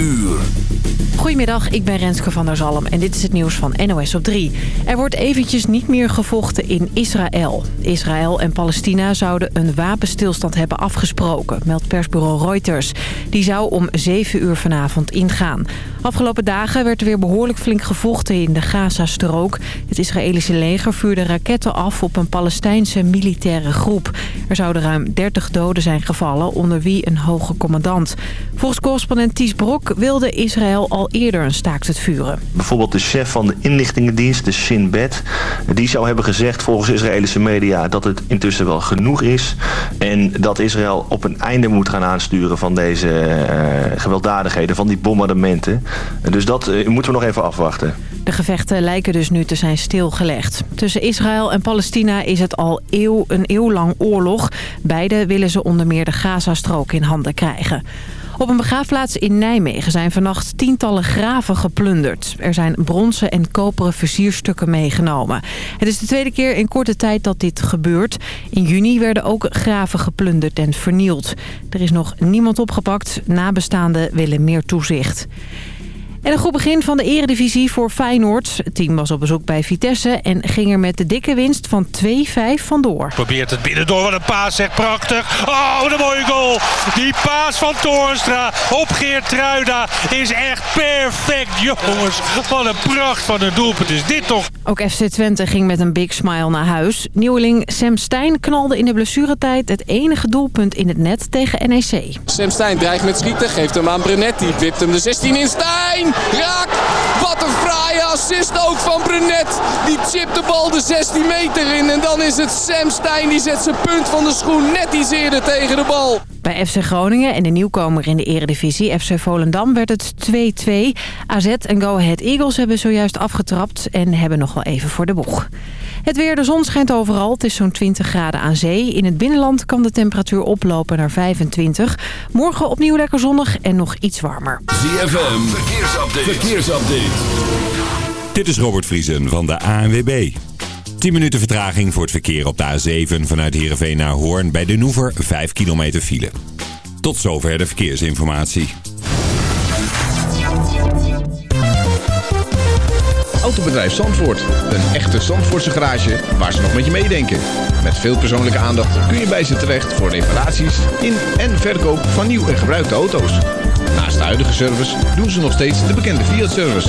uur. Goedemiddag, ik ben Renske van der Zalm en dit is het nieuws van NOS op 3. Er wordt eventjes niet meer gevochten in Israël. Israël en Palestina zouden een wapenstilstand hebben afgesproken, meldt persbureau Reuters. Die zou om 7 uur vanavond ingaan. Afgelopen dagen werd er weer behoorlijk flink gevochten in de Gaza-strook. Het Israëlische leger vuurde raketten af op een Palestijnse militaire groep. Er zouden ruim 30 doden zijn gevallen, onder wie een hoge commandant. Volgens correspondent Ties Brok wilde Israël al eerder een staakt het vuren. Bijvoorbeeld de chef van de inlichtingendienst, de Shin Bet... die zou hebben gezegd volgens Israëlische media dat het intussen wel genoeg is... en dat Israël op een einde moet gaan aansturen van deze uh, gewelddadigheden... van die bombardementen. Dus dat uh, moeten we nog even afwachten. De gevechten lijken dus nu te zijn stilgelegd. Tussen Israël en Palestina is het al eeuw, een eeuw lang oorlog. Beide willen ze onder meer de Gazastrook in handen krijgen. Op een begraafplaats in Nijmegen zijn vannacht tientallen graven geplunderd. Er zijn bronzen en koperen versierstukken meegenomen. Het is de tweede keer in korte tijd dat dit gebeurt. In juni werden ook graven geplunderd en vernield. Er is nog niemand opgepakt. Nabestaanden willen meer toezicht. En een goed begin van de eredivisie voor Feyenoord. Het team was op bezoek bij Vitesse en ging er met de dikke winst van 2-5 vandoor. Probeert het binnendoor, wat een paas, zegt prachtig. Oh, wat een mooie goal. Die paas van Toornstra op Geert Truida is echt perfect. Jongens, wat een pracht van een doelpunt is dit toch. Ook FC Twente ging met een big smile naar huis. Nieuweling Sam Stein knalde in de blessuretijd het enige doelpunt in het net tegen NEC. Sam Stein dreigt met schieten, geeft hem aan Brunetti. Wipt hem de 16 in Stein. Raak! Wat een fraaie assist ook van Brunet. Die chipt de bal de 16 meter in. En dan is het Sam Stein die zet zijn punt van de schoen net iets eerder tegen de bal. Bij FC Groningen en de nieuwkomer in de eredivisie FC Volendam werd het 2-2. AZ en Go Ahead Eagles hebben zojuist afgetrapt en hebben nog wel even voor de boeg. Het weer, de zon schijnt overal. Het is zo'n 20 graden aan zee. In het binnenland kan de temperatuur oplopen naar 25. Morgen opnieuw lekker zonnig en nog iets warmer. ZFM, verkeersupdate. verkeersupdate. Dit is Robert Vriesen van de ANWB. 10 minuten vertraging voor het verkeer op de A7 vanuit Heerenveen naar Hoorn. Bij de Noever 5 kilometer file. Tot zover de verkeersinformatie. Autobedrijf Zandvoort. Een echte Zandvoortse garage waar ze nog met je meedenken. Met veel persoonlijke aandacht kun je bij ze terecht voor reparaties in en verkoop van nieuw en gebruikte auto's. Naast de huidige service doen ze nog steeds de bekende Fiat-service.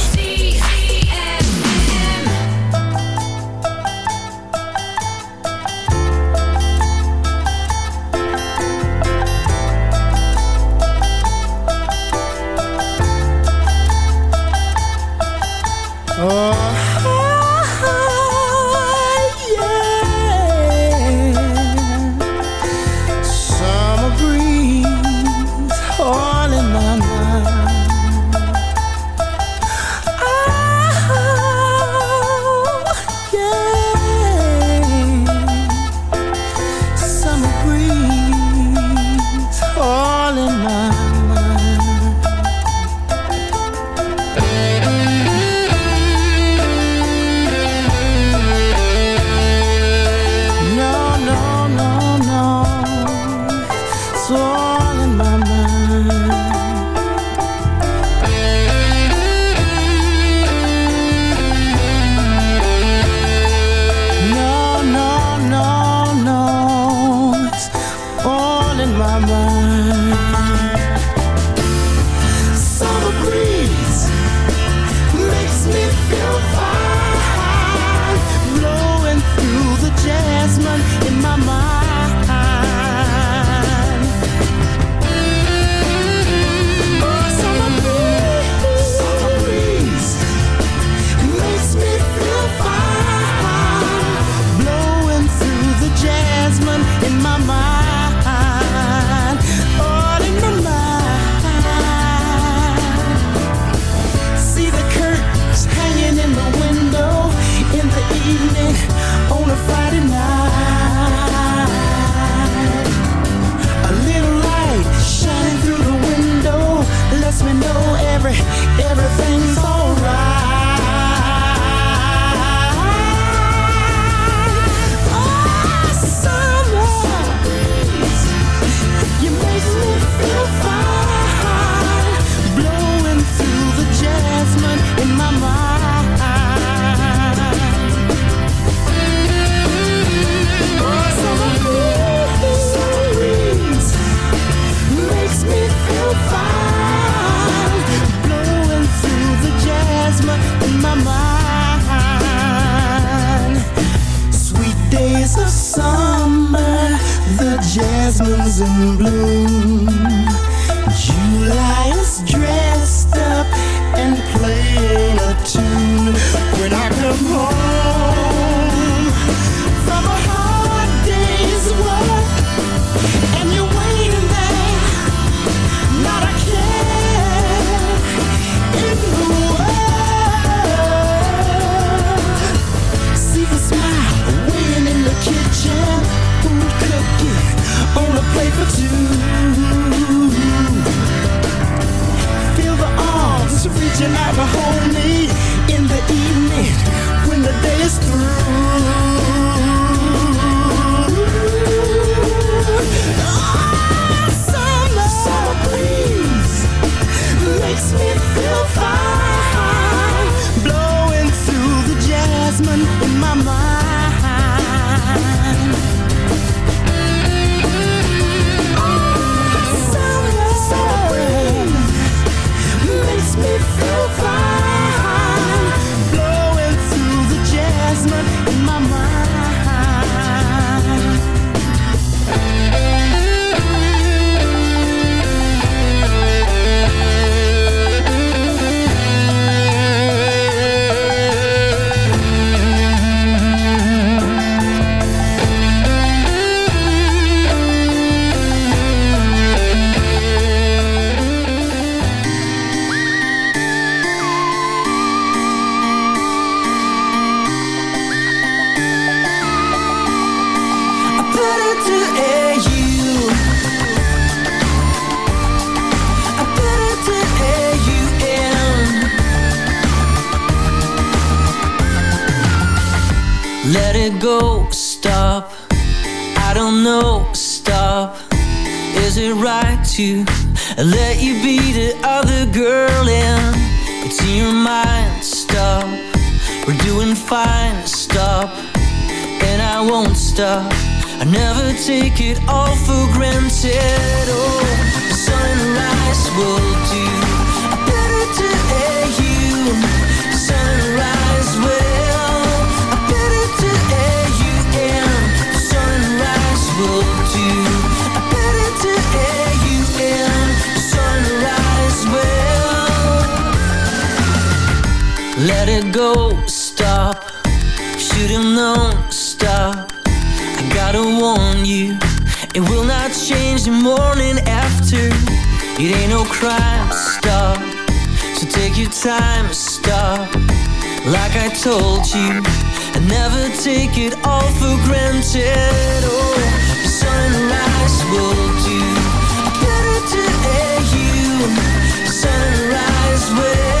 Tuesday morning after. It ain't no crime to stop. So take your time to stop. Like I told you I never take it all for granted. Oh, the sunrise will do Better to air you. Sunrise will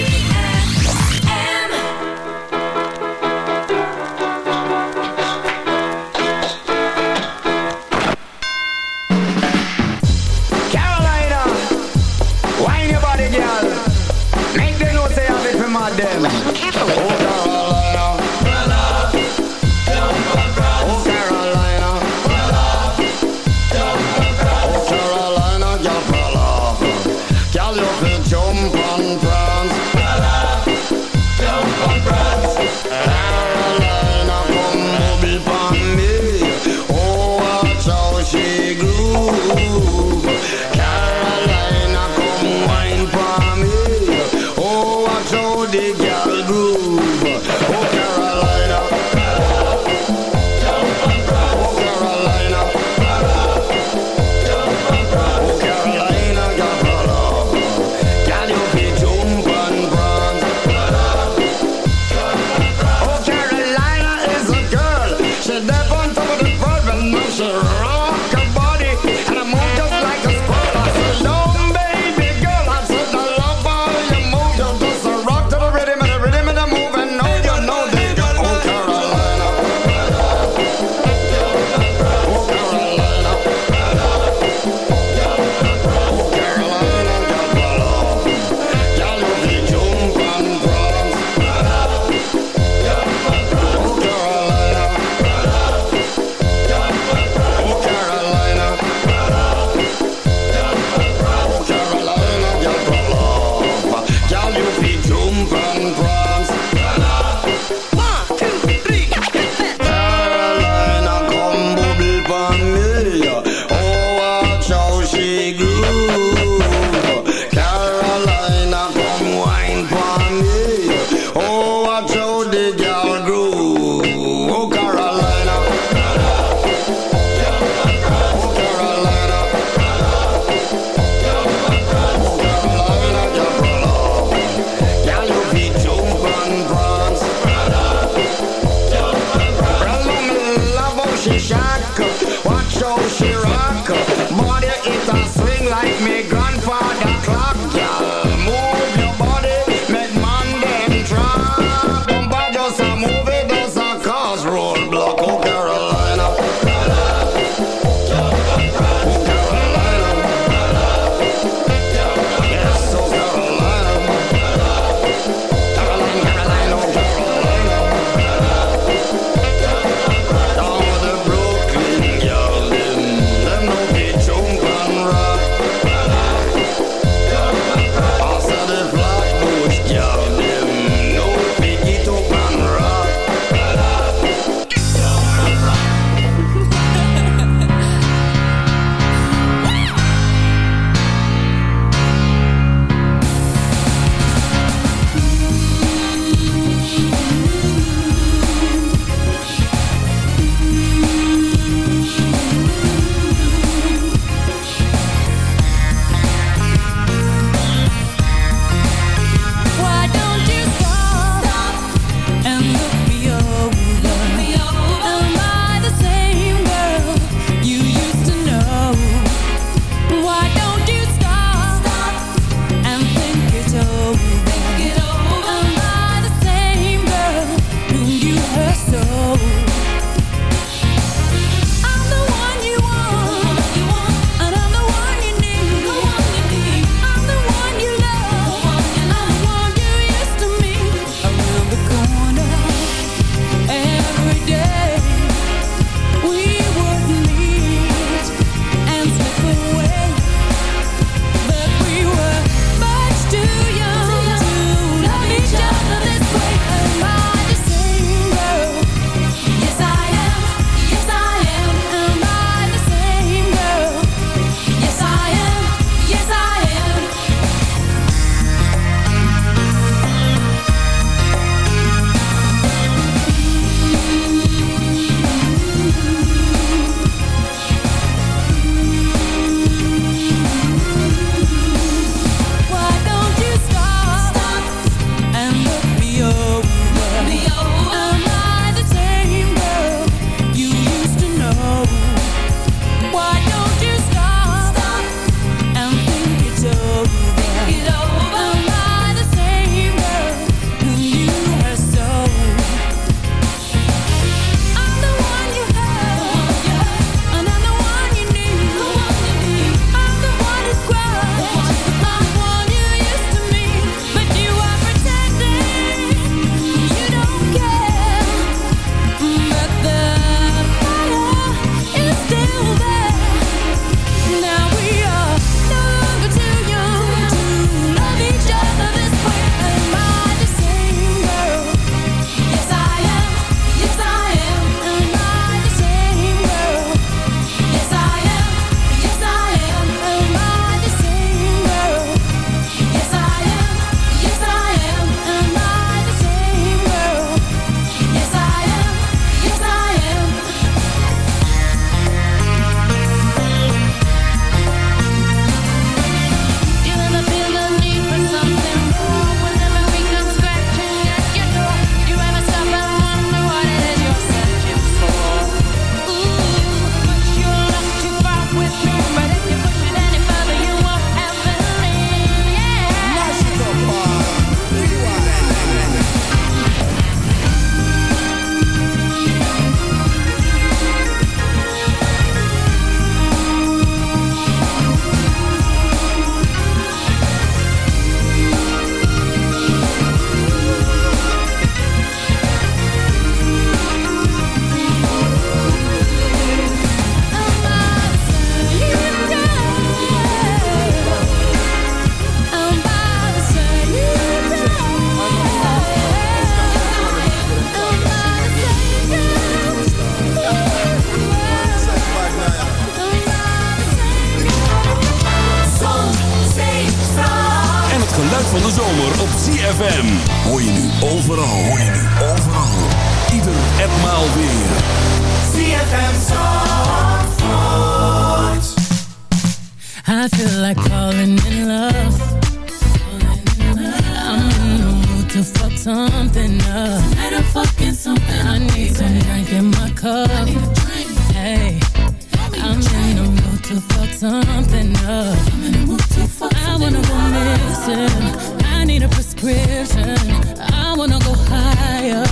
prison. I wanna go higher.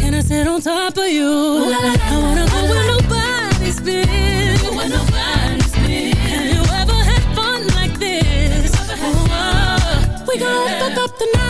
Can I sit on top of you? I wanna go where nobody's been. Have you ever had fun like this? We gonna fuck up the night.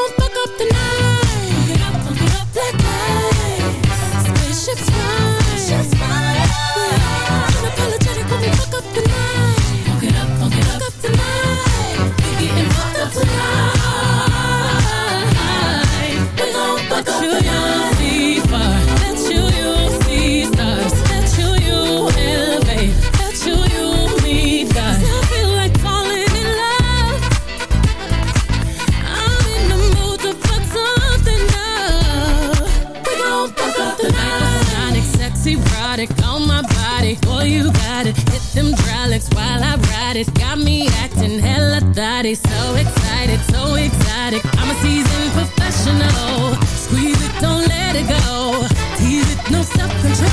me so excited, so excited. I'm a seasoned professional. Squeeze it, don't let it go. Tease it, no self control.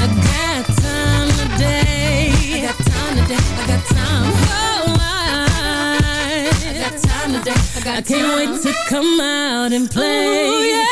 I got time today. I got time today. I got time. Oh, I, I got time today. I, got I can't time. wait to come out and play. Ooh, yeah.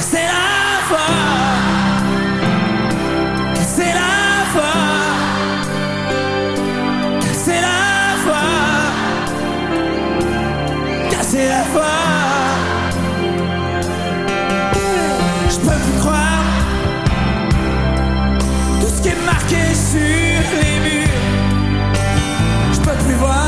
C'est la foi. C'est la foi. C'est la foi. C'est la foi. Je peux plus croire. Tout ce qui est marqué sur les murs. Je peux plus voir.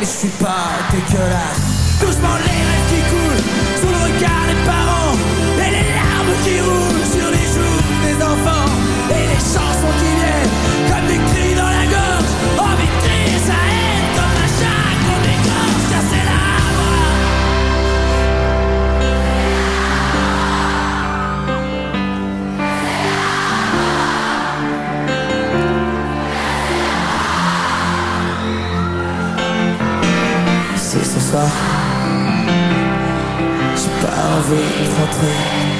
mais je suis pas J'ai pas envie de rentrer.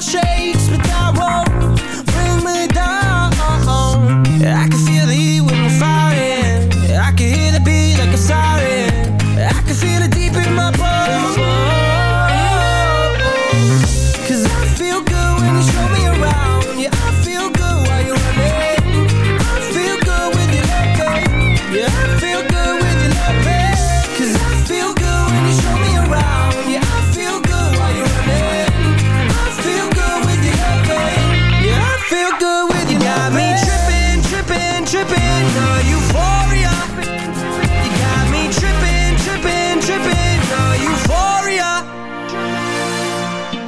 shake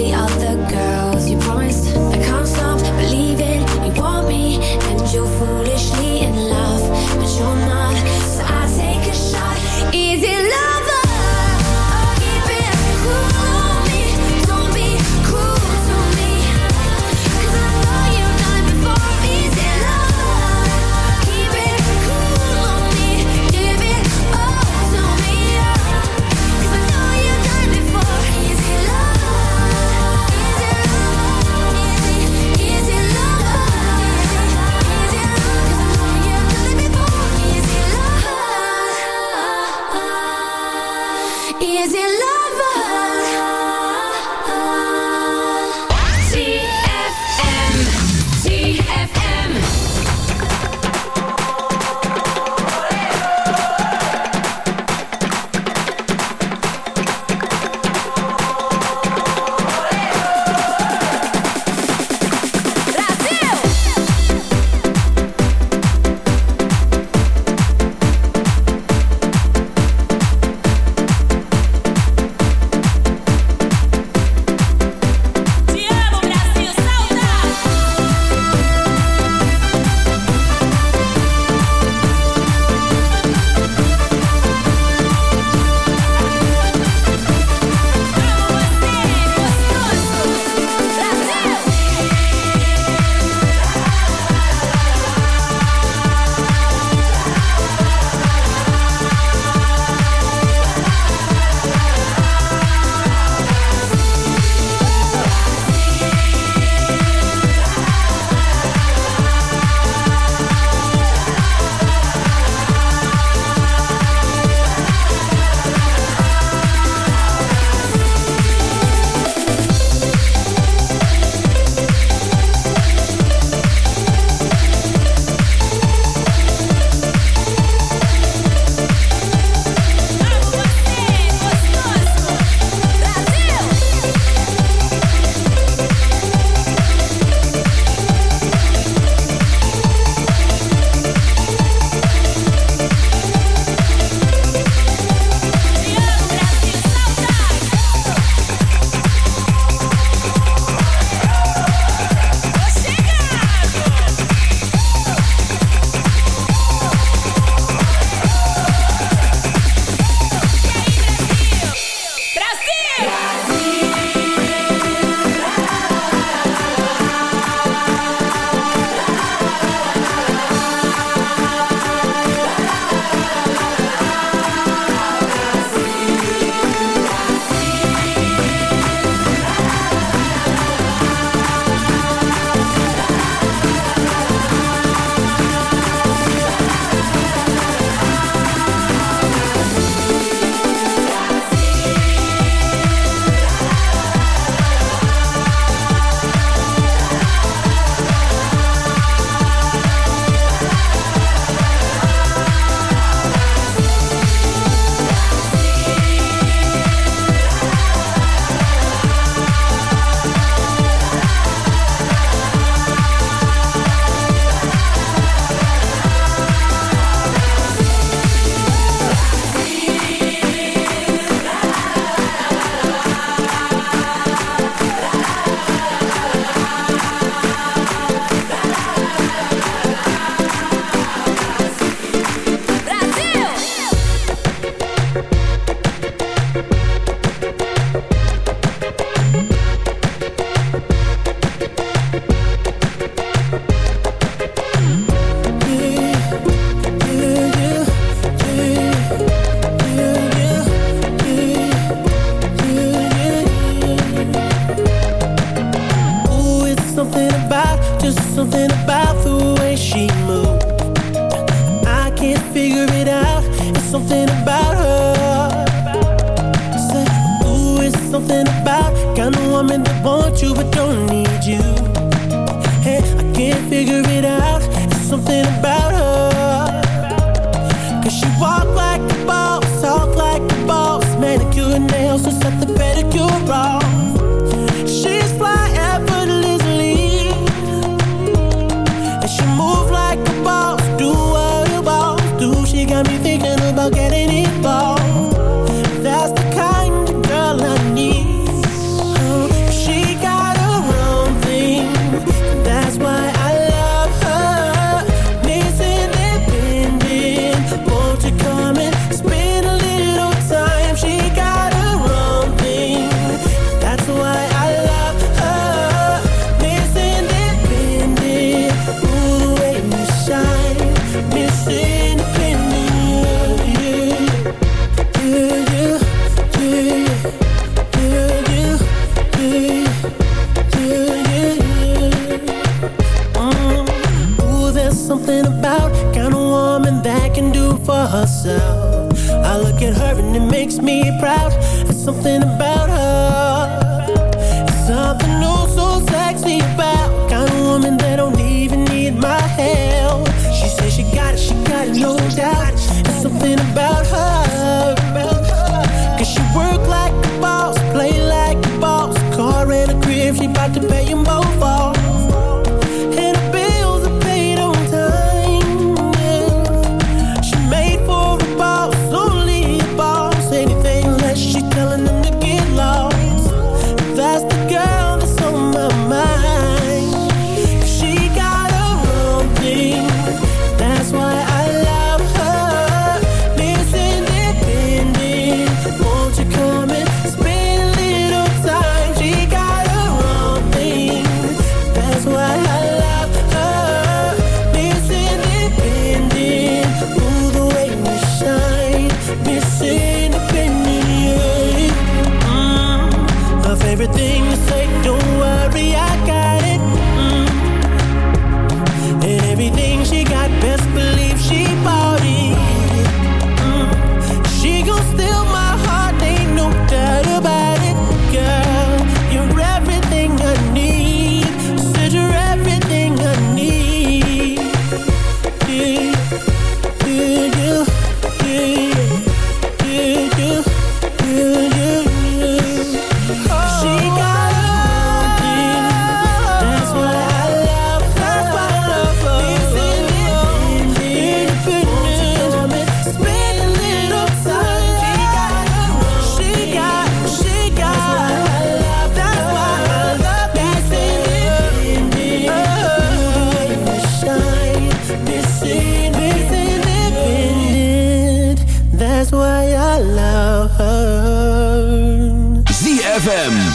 the all. that can do for herself. I look at her and it makes me proud. There's something about her. There's something new, so sexy about kind of woman that don't even need my help. She says she got it, she got it, no doubt. There's something about her.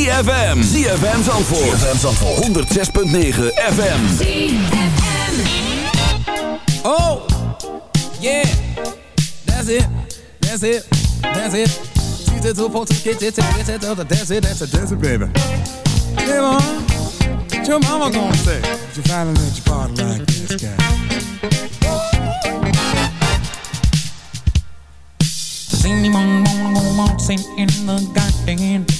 ZFM. ZFM Zandvoort. ZFM Zandvoort. 106.9 FM. Oh, yeah, that's it, that's it, that's it. She's the two folks get it, get it, that's it, that's it, that's it, baby. Hey, mom, what your mama gonna say? If you finally let your body like this guy. Does anyone wanna go waltzing in the garden?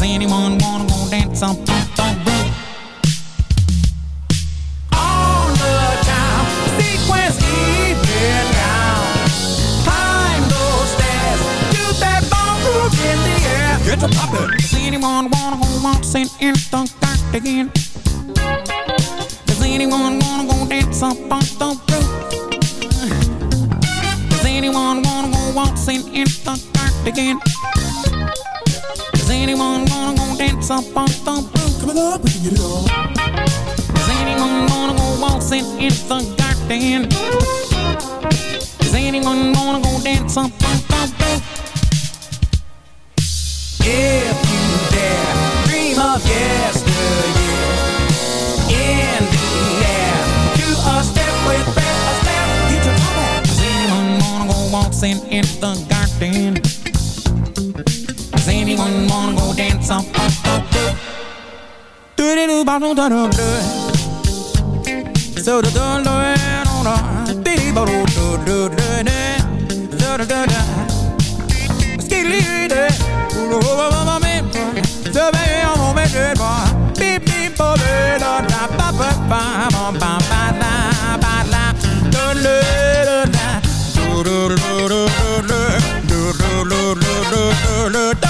Does anyone wanna go dance on the roof? The time, sequence even down. Climb those stairs, that in the air. Get. Does anyone wanna go waltzing in the garden? Does anyone wanna go dance up on the roof? Does anyone wanna go waltzing in the garden? Does anyone wanna go dance up on the roof? Come on, we can get it on. Does anyone wanna go waltzing in the garden? Does anyone wanna go dance up on the roof? If you dare, dream of yesteryear. In the air, do a step with breath, a step, get your top hat. Does anyone wanna go waltzing in the garden? Anyone wanna go dance on? Do do do ba do do do do. So do do do do do. Ba do do do do do. Do do do do. Skidly do. Do do ba ba ba me. So be on me do ba. Beep beep ba be da da ba ba ba ba ba ba la ba la. Do do do da. Do do do do do do. Do do do do do